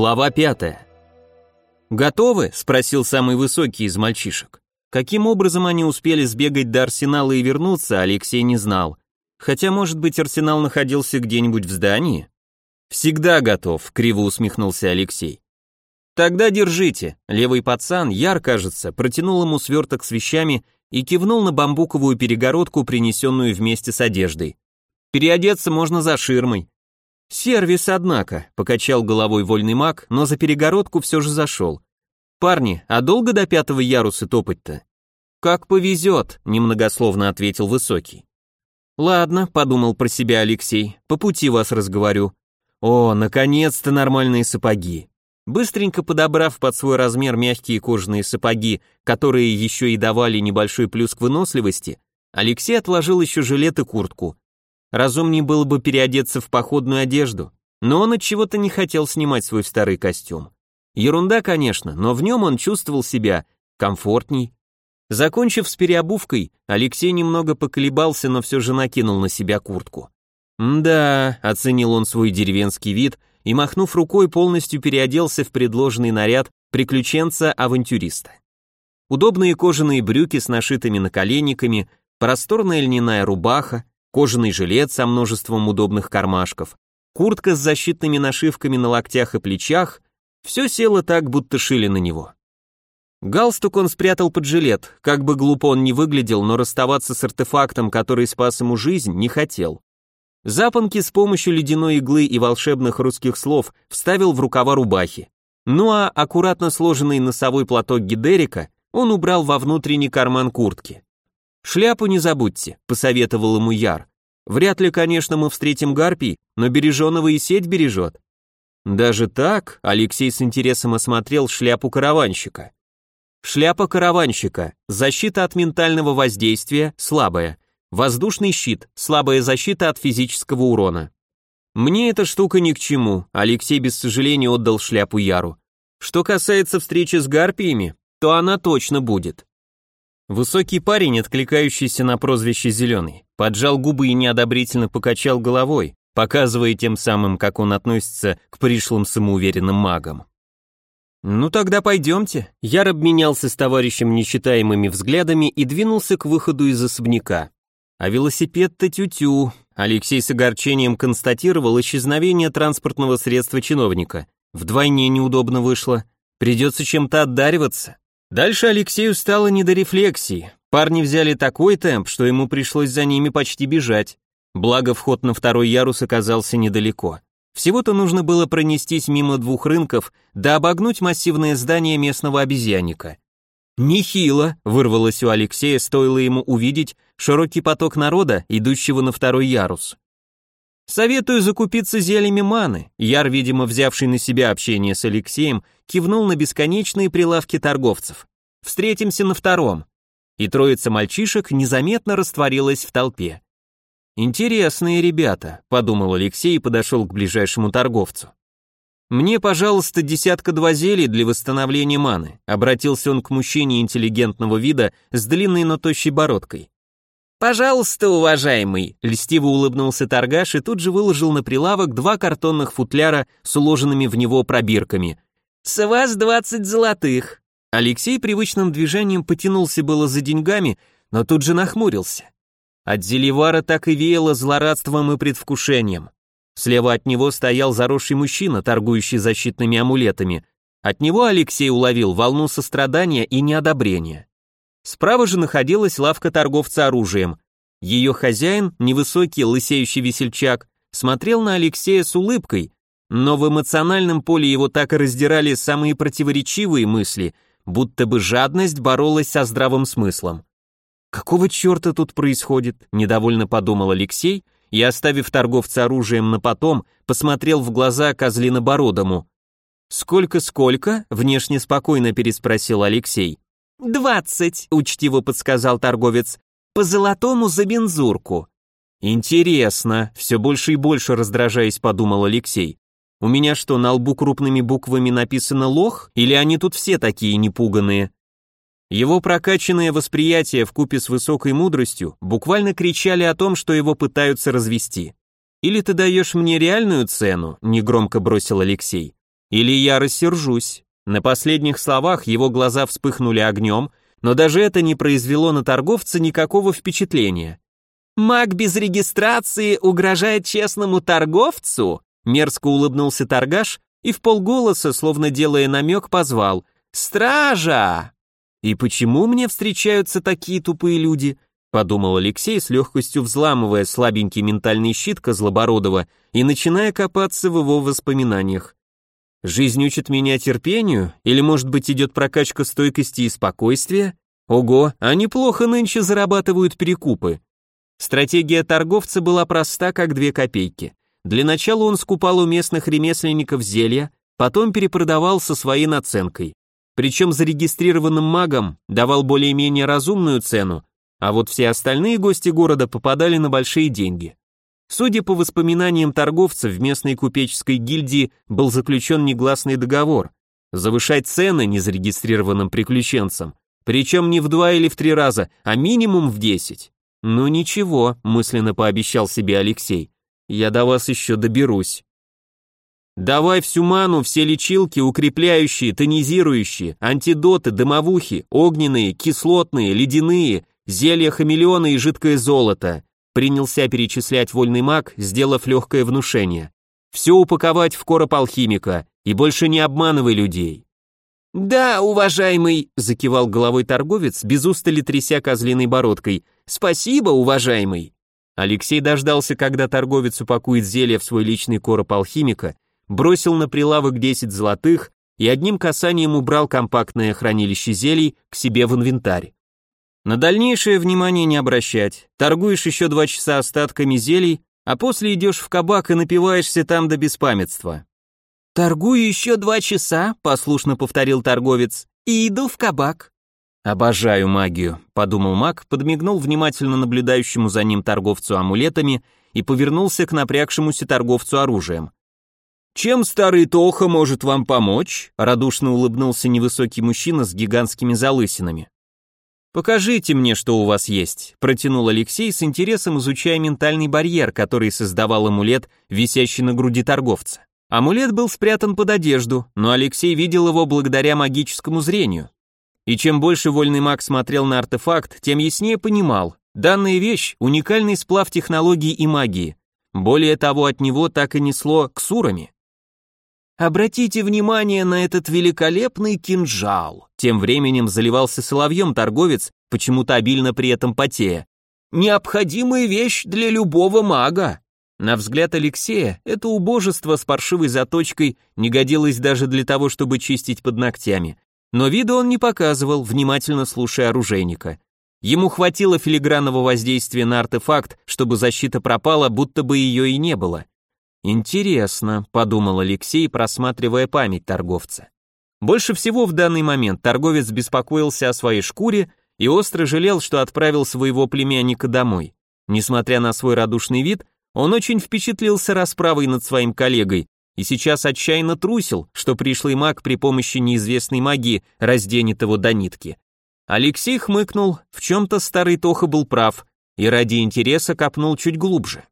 Глава пятая. «Готовы?» – спросил самый высокий из мальчишек. Каким образом они успели сбегать до арсенала и вернуться, Алексей не знал. Хотя, может быть, арсенал находился где-нибудь в здании? «Всегда готов», — криво усмехнулся Алексей. «Тогда держите». Левый пацан, Яр, кажется, протянул ему сверток с вещами и кивнул на бамбуковую перегородку, принесенную вместе с одеждой. «Переодеться можно за ширмой». «Сервис, однако», — покачал головой вольный маг, но за перегородку все же зашел. «Парни, а долго до пятого яруса топать-то?» «Как повезет», — немногословно ответил Высокий. «Ладно», — подумал про себя Алексей, — «по пути вас разговорю». «О, наконец-то нормальные сапоги». Быстренько подобрав под свой размер мягкие кожаные сапоги, которые еще и давали небольшой плюс к выносливости, Алексей отложил еще жилет и куртку. Разумнее было бы переодеться в походную одежду, но он от чего-то не хотел снимать свой старый костюм. Ерунда, конечно, но в нем он чувствовал себя комфортней, Закончив с переобувкой, Алексей немного поколебался, но все же накинул на себя куртку. «Да», — оценил он свой деревенский вид и, махнув рукой, полностью переоделся в предложенный наряд приключенца-авантюриста. Удобные кожаные брюки с нашитыми наколенниками, просторная льняная рубаха, кожаный жилет со множеством удобных кармашков, куртка с защитными нашивками на локтях и плечах — все село так, будто шили на него. Галстук он спрятал под жилет, как бы глупо он ни выглядел, но расставаться с артефактом, который спас ему жизнь, не хотел. Запонки с помощью ледяной иглы и волшебных русских слов вставил в рукава рубахи. Ну а аккуратно сложенный носовой платок Гидерика он убрал во внутренний карман куртки. «Шляпу не забудьте», — посоветовал ему Яр. «Вряд ли, конечно, мы встретим гарпий, но береженого и сеть бережет». Даже так Алексей с интересом осмотрел шляпу караванщика. Шляпа караванщика. Защита от ментального воздействия слабая. Воздушный щит. Слабая защита от физического урона. Мне эта штука ни к чему. Алексей без сожаления отдал шляпу Яру. Что касается встречи с гарпиями, то она точно будет. Высокий парень, откликающийся на прозвище «Зеленый», поджал губы и неодобрительно покачал головой, показывая тем самым, как он относится к пришлым самоуверенным магам. «Ну тогда пойдемте». Я обменялся с товарищем нечитаемыми взглядами и двинулся к выходу из особняка. А велосипед-то тю-тю. Алексей с огорчением констатировал исчезновение транспортного средства чиновника. Вдвойне неудобно вышло. Придется чем-то отдариваться. Дальше Алексею стало не до рефлексии. Парни взяли такой темп, что ему пришлось за ними почти бежать. Благо вход на второй ярус оказался недалеко. Всего-то нужно было пронестись мимо двух рынков, да обогнуть массивное здание местного обезьянника. «Нехило!» — вырвалось у Алексея, стоило ему увидеть широкий поток народа, идущего на второй ярус. «Советую закупиться зельями маны», Яр, видимо, взявший на себя общение с Алексеем, кивнул на бесконечные прилавки торговцев. «Встретимся на втором». И троица мальчишек незаметно растворилась в толпе. «Интересные ребята», — подумал Алексей и подошел к ближайшему торговцу. «Мне, пожалуйста, десятка-два зелий для восстановления маны», — обратился он к мужчине интеллигентного вида с длинной, но тощей бородкой. «Пожалуйста, уважаемый», — льстиво улыбнулся торгаш и тут же выложил на прилавок два картонных футляра с уложенными в него пробирками. «С вас двадцать золотых». Алексей привычным движением потянулся было за деньгами, но тут же нахмурился. От Зеливара так и веяло злорадством и предвкушением. Слева от него стоял заросший мужчина, торгующий защитными амулетами. От него Алексей уловил волну сострадания и неодобрения. Справа же находилась лавка торговца оружием. Ее хозяин, невысокий лысеющий весельчак, смотрел на Алексея с улыбкой, но в эмоциональном поле его так и раздирали самые противоречивые мысли, будто бы жадность боролась со здравым смыслом. «Какого черта тут происходит?» – недовольно подумал Алексей и, оставив торговца оружием на потом, посмотрел в глаза козлинобородому. «Сколько-сколько?» – внешне спокойно переспросил Алексей. «Двадцать», – учтиво подсказал торговец, – «по золотому за бензурку». «Интересно», – все больше и больше раздражаясь, подумал Алексей. «У меня что, на лбу крупными буквами написано «лох», или они тут все такие непуганные?» Его прокачанное восприятие в купе с высокой мудростью буквально кричали о том, что его пытаются развести. «Или ты даешь мне реальную цену», — негромко бросил Алексей, Или я рассержусь. На последних словах его глаза вспыхнули огнем, но даже это не произвело на торговца никакого впечатления. «Маг без регистрации угрожает честному торговцу?» Мерзко улыбнулся торгаш и в полголоса, словно делая намек, позвал «Стража!» «И почему мне встречаются такие тупые люди?» подумал Алексей с легкостью взламывая слабенький ментальный щит Козлобородова и начиная копаться в его воспоминаниях. Жизнь учит меня терпению, или, может быть, идет прокачка стойкости и спокойствия? Ого, а неплохо нынче зарабатывают перекупы. Стратегия торговца была проста, как две копейки. Для начала он скупал у местных ремесленников зелья, потом перепродавал со своей наценкой. Причем зарегистрированным магам давал более-менее разумную цену, а вот все остальные гости города попадали на большие деньги. Судя по воспоминаниям торговцев, в местной купеческой гильдии был заключен негласный договор завышать цены незарегистрированным приключенцам, причем не в два или в три раза, а минимум в десять. Ну ничего, мысленно пообещал себе Алексей, я до вас еще доберусь. Давай всю ману, все лечилки, укрепляющие, тонизирующие, антидоты, дымовухи, огненные, кислотные, ледяные, зелья хамелеона и жидкое золото. Принялся перечислять вольный маг, сделав легкое внушение. Все упаковать в короб алхимика и больше не обманывай людей. «Да, уважаемый», — закивал головой торговец, без устали тряся козлиной бородкой. «Спасибо, уважаемый». Алексей дождался, когда торговец упакует зелье в свой личный короб алхимика, бросил на прилавок 10 золотых и одним касанием убрал компактное хранилище зелий к себе в инвентарь. На дальнейшее внимание не обращать. Торгуешь еще два часа остатками зелий, а после идешь в кабак и напиваешься там до беспамятства. «Торгую еще два часа», — послушно повторил торговец, «и иду в кабак». «Обожаю магию», — подумал маг, подмигнул внимательно наблюдающему за ним торговцу амулетами и повернулся к напрягшемуся торговцу оружием. «Чем старый Тоха может вам помочь?» — радушно улыбнулся невысокий мужчина с гигантскими залысинами. «Покажите мне, что у вас есть», — протянул Алексей с интересом, изучая ментальный барьер, который создавал амулет, висящий на груди торговца. Амулет был спрятан под одежду, но Алексей видел его благодаря магическому зрению. И чем больше вольный маг смотрел на артефакт, тем яснее понимал, данная вещь — уникальный сплав технологий и магии. Более того, от него так и несло ксурами. Обратите внимание на этот великолепный кинжал. Тем временем заливался соловьем торговец, почему-то обильно при этом потея. Необходимая вещь для любого мага. На взгляд Алексея, это убожество с паршивой заточкой не годилось даже для того, чтобы чистить под ногтями. Но вида он не показывал, внимательно слушая оружейника. Ему хватило филигранного воздействия на артефакт, чтобы защита пропала, будто бы ее и не было. «Интересно», — подумал Алексей, просматривая память торговца. Больше всего в данный момент торговец беспокоился о своей шкуре и остро жалел, что отправил своего племянника домой. Несмотря на свой радушный вид, он очень впечатлился расправой над своим коллегой и сейчас отчаянно трусил, что пришлый маг при помощи неизвестной магии разденет его до нитки. Алексей хмыкнул, в чем-то старый Тоха был прав, и ради интереса копнул чуть глубже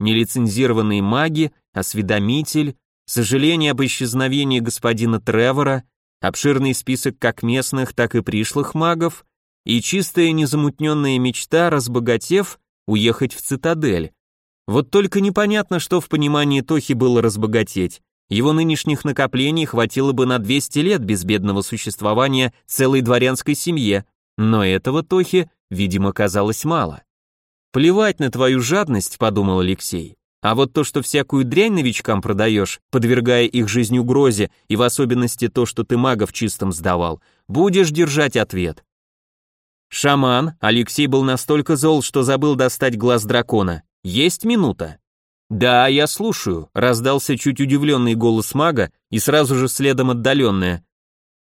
нелицензированные маги, осведомитель, сожаление об исчезновении господина Тревора, обширный список как местных, так и пришлых магов и чистая незамутненная мечта, разбогатев, уехать в цитадель. Вот только непонятно, что в понимании Тохи было разбогатеть. Его нынешних накоплений хватило бы на 200 лет безбедного существования целой дворянской семье, но этого Тохи, видимо, казалось мало. «Плевать на твою жадность», — подумал Алексей. «А вот то, что всякую дрянь новичкам продаешь, подвергая их жизнь угрозе, и в особенности то, что ты магов чистым сдавал, будешь держать ответ». «Шаман», Алексей был настолько зол, что забыл достать глаз дракона. «Есть минута?» «Да, я слушаю», — раздался чуть удивленный голос мага и сразу же следом отдаленное.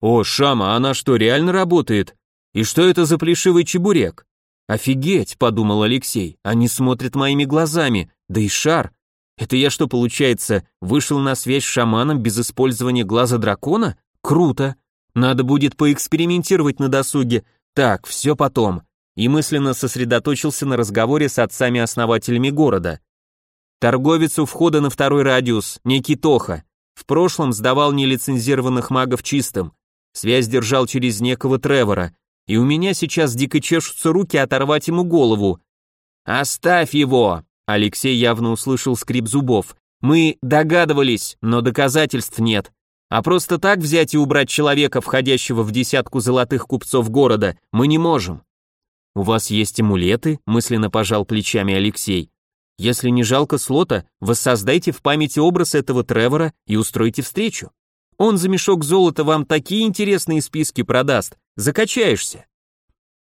«О, Шама, она что, реально работает? И что это за плешивый чебурек?» «Офигеть», — подумал Алексей, — «они смотрят моими глазами, да и шар. Это я что, получается, вышел на связь с шаманом без использования глаза дракона? Круто. Надо будет поэкспериментировать на досуге. Так, все потом». И мысленно сосредоточился на разговоре с отцами-основателями города. Торговец у входа на второй радиус, некий Тоха. В прошлом сдавал нелицензированных магов чистым. Связь держал через некого Тревора, и у меня сейчас дико чешутся руки оторвать ему голову. «Оставь его!» Алексей явно услышал скрип зубов. «Мы догадывались, но доказательств нет. А просто так взять и убрать человека, входящего в десятку золотых купцов города, мы не можем». «У вас есть амулеты?» – мысленно пожал плечами Алексей. Если не жалко слота, воссоздайте в памяти образ этого Тревора и устройте встречу. Он за мешок золота вам такие интересные списки продаст, закачаешься.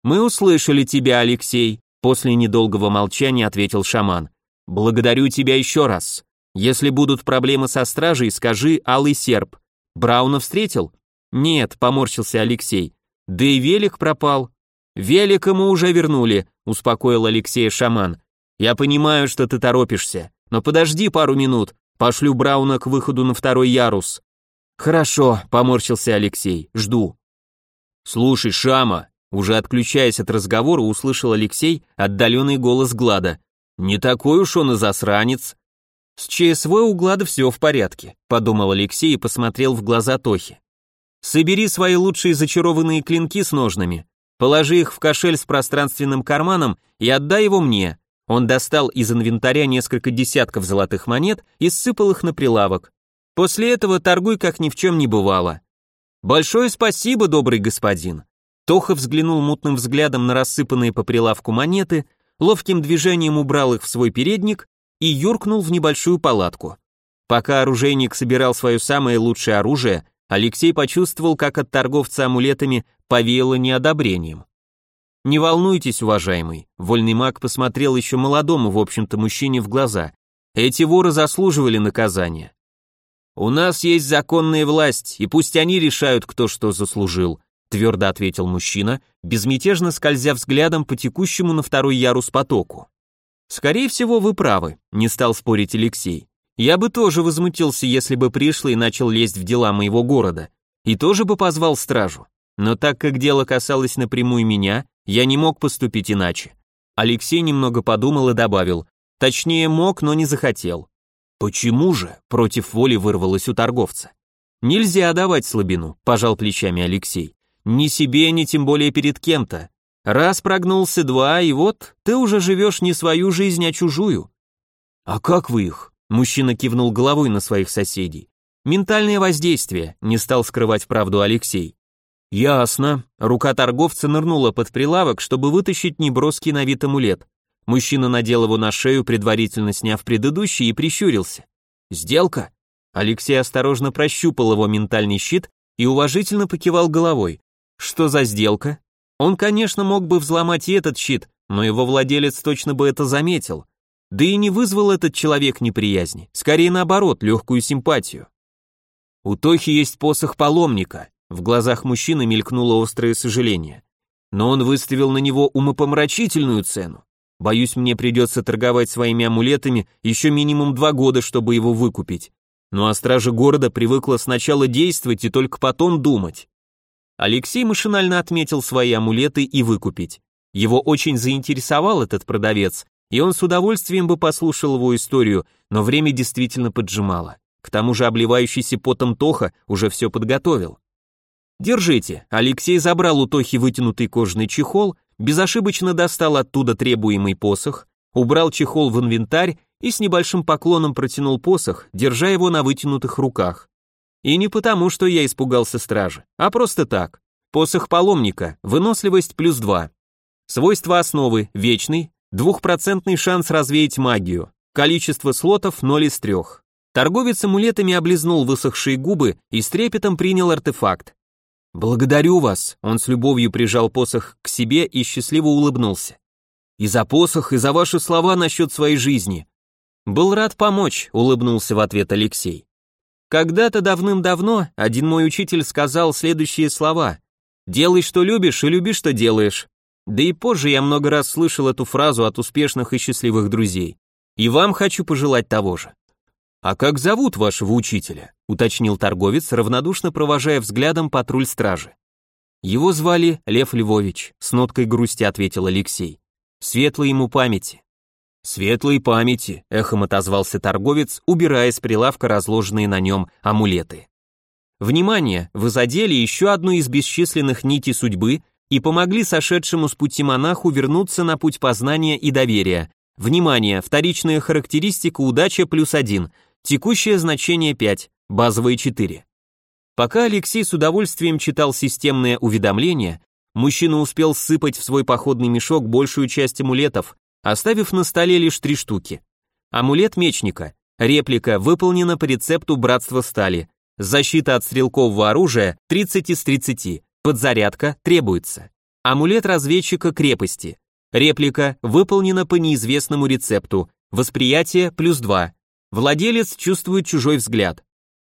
Мы услышали тебя, Алексей, после недолгого молчания ответил шаман. Благодарю тебя еще раз. Если будут проблемы со стражей, скажи Алый Серп. Брауна встретил? Нет, поморщился Алексей. Да и велик пропал. Велик ему уже вернули, успокоил Алексея шаман. Я понимаю, что ты торопишься, но подожди пару минут, пошлю Брауна к выходу на второй ярус. Хорошо, поморщился Алексей, жду. Слушай, Шама, уже отключаясь от разговора, услышал Алексей отдаленный голос Глада. Не такой уж он и засранец. С ЧСВ у Глада все в порядке, подумал Алексей и посмотрел в глаза Тохи. Собери свои лучшие зачарованные клинки с ножными, положи их в кошель с пространственным карманом и отдай его мне. Он достал из инвентаря несколько десятков золотых монет и сыпал их на прилавок. После этого торгуй как ни в чем не бывало. Большое спасибо, добрый господин. Тоха взглянул мутным взглядом на рассыпанные по прилавку монеты, ловким движением убрал их в свой передник и юркнул в небольшую палатку. Пока оружейник собирал свое самое лучшее оружие, Алексей почувствовал, как от торговца амулетами повеяло неодобрением. Не волнуйтесь, уважаемый, вольный маг посмотрел еще молодому, в общем-то, мужчине в глаза. Эти воры заслуживали наказания. У нас есть законная власть, и пусть они решают, кто что заслужил, твердо ответил мужчина, безмятежно скользя взглядом по текущему на второй ярус потоку. Скорее всего, вы правы, не стал спорить Алексей. Я бы тоже возмутился, если бы пришлый начал лезть в дела моего города, и тоже бы позвал стражу. Но так как дело касалось напрямую меня, я не мог поступить иначе. Алексей немного подумал и добавил, точнее мог, но не захотел. Почему же? Против воли вырвалось у торговца. Нельзя давать слабину, пожал плечами Алексей. Ни себе, ни тем более перед кем-то. Раз прогнулся, два, и вот ты уже живешь не свою жизнь, а чужую. А как вы их? Мужчина кивнул головой на своих соседей. Ментальное воздействие, не стал скрывать правду Алексей. Ясно. Рука торговца нырнула под прилавок, чтобы вытащить неброский на вид амулет. Мужчина надел его на шею, предварительно сняв предыдущий, и прищурился. «Сделка?» Алексей осторожно прощупал его ментальный щит и уважительно покивал головой. «Что за сделка?» Он, конечно, мог бы взломать и этот щит, но его владелец точно бы это заметил. Да и не вызвал этот человек неприязни, скорее наоборот, легкую симпатию. У Тохи есть посох паломника, в глазах мужчины мелькнуло острое сожаление. Но он выставил на него умопомрачительную цену. Боюсь, мне придется торговать своими амулетами еще минимум два года, чтобы его выкупить. Ну а стража города привыкла сначала действовать и только потом думать. Алексей машинально отметил свои амулеты и выкупить. Его очень заинтересовал этот продавец, и он с удовольствием бы послушал его историю, но время действительно поджимало. К тому же обливающийся потом Тоха уже все подготовил. «Держите». Алексей забрал у Тохи вытянутый кожаный чехол, безошибочно достал оттуда требуемый посох, убрал чехол в инвентарь и с небольшим поклоном протянул посох, держа его на вытянутых руках. И не потому, что я испугался стражи, а просто так. Посох паломника, выносливость плюс 2. Свойства основы, вечный, двухпроцентный шанс развеять магию, количество слотов 0 из 3. Торговец амулетами облизнул высохшие губы и с трепетом принял артефакт. «Благодарю вас», — он с любовью прижал посох к себе и счастливо улыбнулся. «И за посох, и за ваши слова насчет своей жизни». «Был рад помочь», — улыбнулся в ответ Алексей. «Когда-то давным-давно один мой учитель сказал следующие слова. «Делай, что любишь, и люби, что делаешь». Да и позже я много раз слышал эту фразу от успешных и счастливых друзей. И вам хочу пожелать того же. «А как зовут вашего учителя?» — уточнил торговец, равнодушно провожая взглядом патруль стражи. «Его звали Лев Львович», — с ноткой грусти ответил Алексей. «Светлой ему памяти». Светлой памяти, эхом отозвался торговец, убирая с прилавка разложенные на нем амулеты. Внимание, вы задели еще одну из бесчисленных нитей судьбы и помогли сошедшему с пути монаху вернуться на путь познания и доверия. Внимание, вторичная характеристика удача плюс один, текущее значение 5, базовые 4. Пока Алексей с удовольствием читал системное уведомление, мужчина успел сыпать в свой походный мешок большую часть амулетов, оставив на столе лишь три штуки. Амулет мечника. Реплика выполнена по рецепту Братства Стали. Защита от стрелкового оружия 30 из 30. Подзарядка требуется. Амулет разведчика крепости. Реплика выполнена по неизвестному рецепту. Восприятие плюс 2. Владелец чувствует чужой взгляд.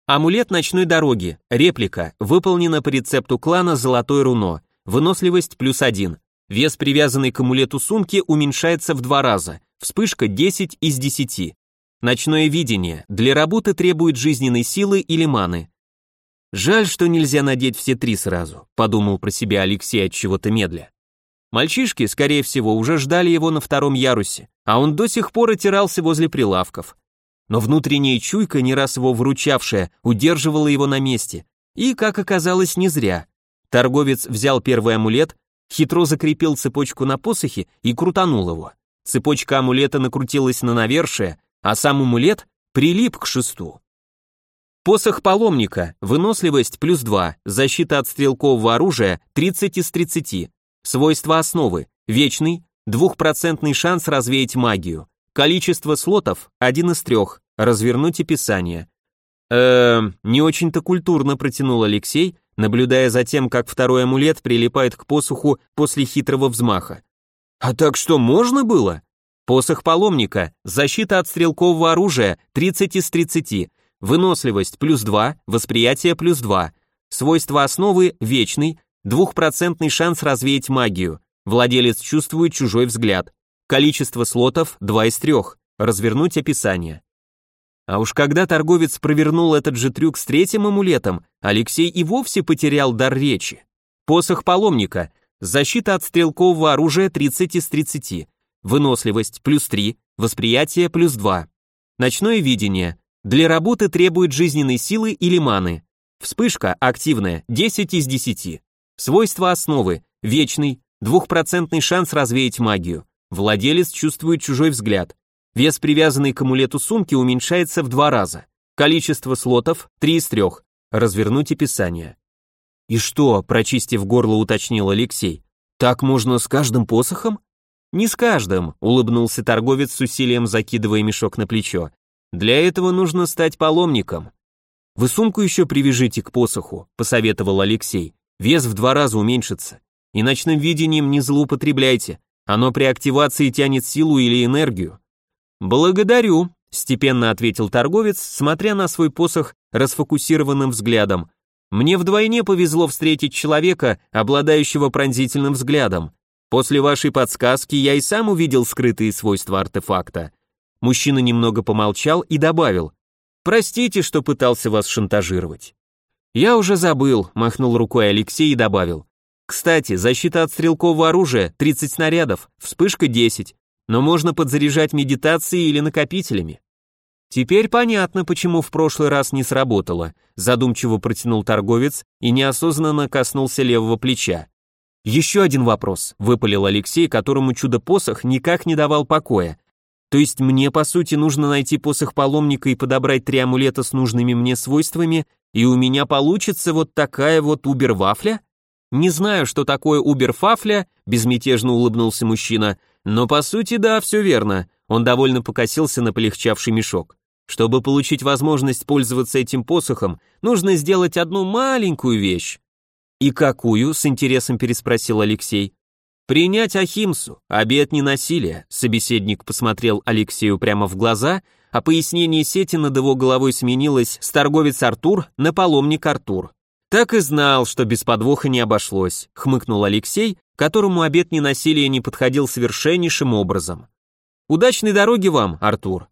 Амулет ночной дороги. Реплика выполнена по рецепту клана Золотое руно. Выносливость плюс 1. Вес привязанной к амулету сумки уменьшается в два раза. Вспышка 10 из 10. Ночное видение. Для работы требует жизненной силы или маны. Жаль, что нельзя надеть все три сразу, подумал про себя Алексей от чего-то медля. Мальчишки, скорее всего, уже ждали его на втором ярусе, а он до сих пор отирался возле прилавков. Но внутренняя чуйка, не раз его вручавшая, удерживала его на месте. И, как оказалось, не зря. Торговец взял первый амулет, хитро закрепил цепочку на посохе и крутанул его. Цепочка амулета накрутилась на навершие, а сам амулет прилип к шесту. Посох паломника, выносливость плюс 2, защита от стрелкового оружия 30 из 30, свойства основы, вечный, двухпроцентный шанс развеять магию, количество слотов 1 из 3, развернуть описание. Эм, не очень-то культурно протянул Алексей, наблюдая за тем, как второй амулет прилипает к посоху после хитрого взмаха. А так что можно было? Посох паломника, защита от стрелкового оружия 30 из 30, Выносливость плюс 2, восприятие плюс 2. Свойства основы вечный, двухпроцентный шанс развеять магию. Владелец чувствует чужой взгляд. Количество слотов 2 из 3. Развернуть описание. А уж когда торговец провернул этот же трюк с третьим амулетом, Алексей и вовсе потерял дар речи. Посох паломника. Защита от стрелкового оружия 30 из 30. Выносливость плюс 3, восприятие плюс 2. Ночное видение. Для работы требует жизненной силы или маны. Вспышка активная 10 из 10. Свойства основы вечный, двухпроцентный шанс развеять магию. Владелец чувствует чужой взгляд. Вес привязанной к амулету сумки уменьшается в два раза. Количество слотов 3 из 3. Развернуть описание. И что, прочистив горло, уточнил Алексей. Так можно с каждым посохом? Не с каждым, улыбнулся торговец с усилием закидывая мешок на плечо. Для этого нужно стать паломником. Вы сумку еще привяжите к посоху, посоветовал Алексей. Вес в два раза уменьшится. И ночным видением не злоупотребляйте. Оно при активации тянет силу или энергию. Благодарю, степенно ответил торговец, смотря на свой посох расфокусированным взглядом. Мне вдвойне повезло встретить человека, обладающего пронзительным взглядом. После вашей подсказки я и сам увидел скрытые свойства артефакта. Мужчина немного помолчал и добавил, «Простите, что пытался вас шантажировать». «Я уже забыл», — махнул рукой Алексей и добавил. «Кстати, защита от стрелкового оружия — 30 снарядов, вспышка 10, но можно подзаряжать медитацией или накопителями». «Теперь понятно, почему в прошлый раз не сработало», задумчиво протянул торговец и неосознанно коснулся левого плеча. «Еще один вопрос», — выпалил Алексей, которому чудо-посох никак не давал покоя. То есть мне, по сути, нужно найти посох паломника и подобрать три амулета с нужными мне свойствами, и у меня получится вот такая вот убер-вафля? Не знаю, что такое убер-фафля, безмятежно улыбнулся мужчина, но по сути да, все верно. Он довольно покосился на полегчавший мешок. Чтобы получить возможность пользоваться этим посохом, нужно сделать одну маленькую вещь. «И какую?» — с интересом переспросил Алексей. «Принять Ахимсу, обет ненасилия», собеседник посмотрел Алексею прямо в глаза, а пояснение сети над его головой сменилось с торговец Артур на паломник Артур. «Так и знал, что без подвоха не обошлось», — хмыкнул Алексей, которому обет ненасилия не подходил совершеннейшим образом. «Удачной дороги вам, Артур!»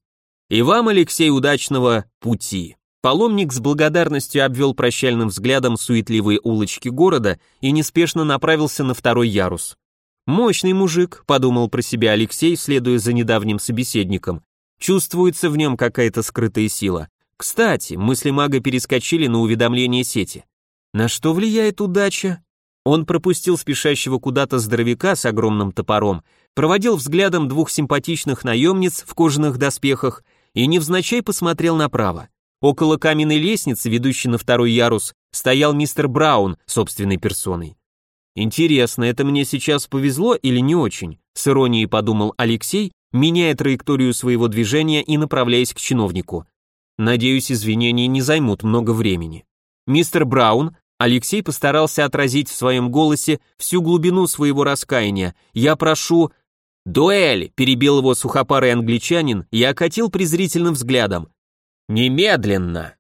«И вам, Алексей, удачного пути!» Паломник с благодарностью обвел прощальным взглядом суетливые улочки города и неспешно направился на второй ярус. Мощный мужик, подумал про себя Алексей, следуя за недавним собеседником. Чувствуется в нем какая-то скрытая сила. Кстати, мысли мага перескочили на уведомление сети. На что влияет удача? Он пропустил спешащего куда-то здоровяка с огромным топором, проводил взглядом двух симпатичных наемниц в кожаных доспехах и невзначай посмотрел направо. Около каменной лестницы, ведущей на второй ярус, стоял мистер Браун собственной персоной. Интересно, это мне сейчас повезло или не очень? С иронией подумал Алексей, меняя траекторию своего движения и направляясь к чиновнику. Надеюсь, извинения не займут много времени. Мистер Браун, Алексей постарался отразить в своем голосе всю глубину своего раскаяния. Я прошу... «Дуэль!» – перебил его сухопарый англичанин и окатил презрительным взглядом. «Немедленно!»